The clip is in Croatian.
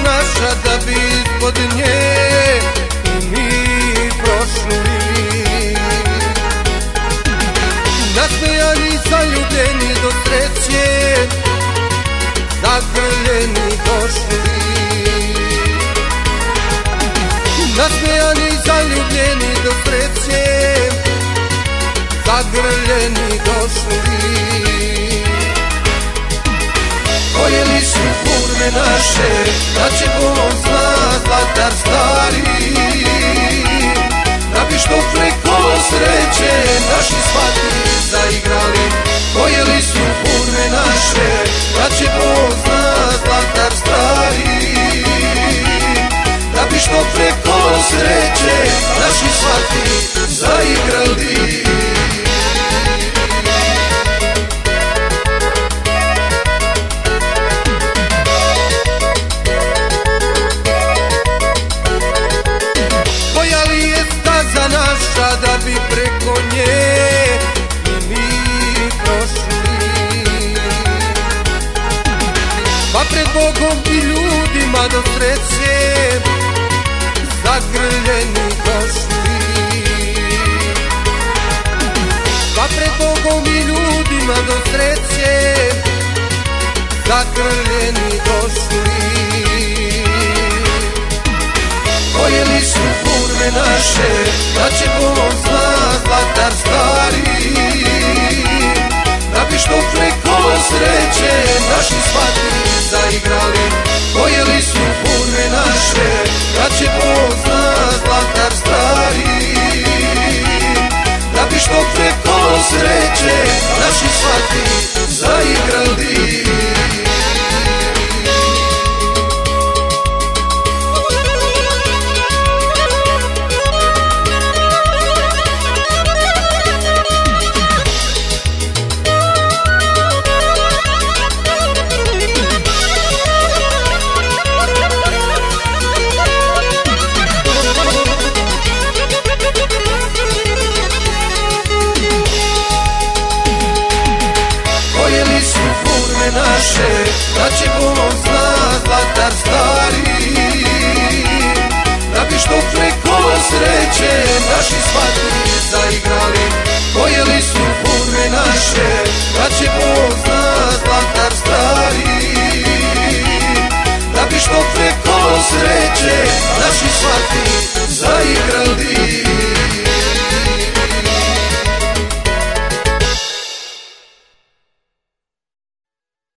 naša da bi pod nje i mi prošli. Nasmejani, zaljubljeni do sreće, zagrljeni došli. Nasmejani, zaljubljeni do sreće, zagrljeni došli. Pojeli sreće Naši svati zaigrali. Pojeli su kurme naše Da će Bog zna zlatar stari Da bi što preko sreće Naši svati zaigrali bi preko nje i mi prošli. Pa pred Bogom i ljudima do sreće zagrljeni došli Pa pred Bogom i ljudima do sreće zagrljeni došli Pojeli su kurme naše, da će Bog zna zlatar stari Da bi što preko sreće naši svati zaigrali. Pojeli su kurme naše, da će Bog zna zlatar stari Da bi što preko sreće naši svati zaigrali Da će Bog zna zlatar stari? Da bi što preko sreće naši svati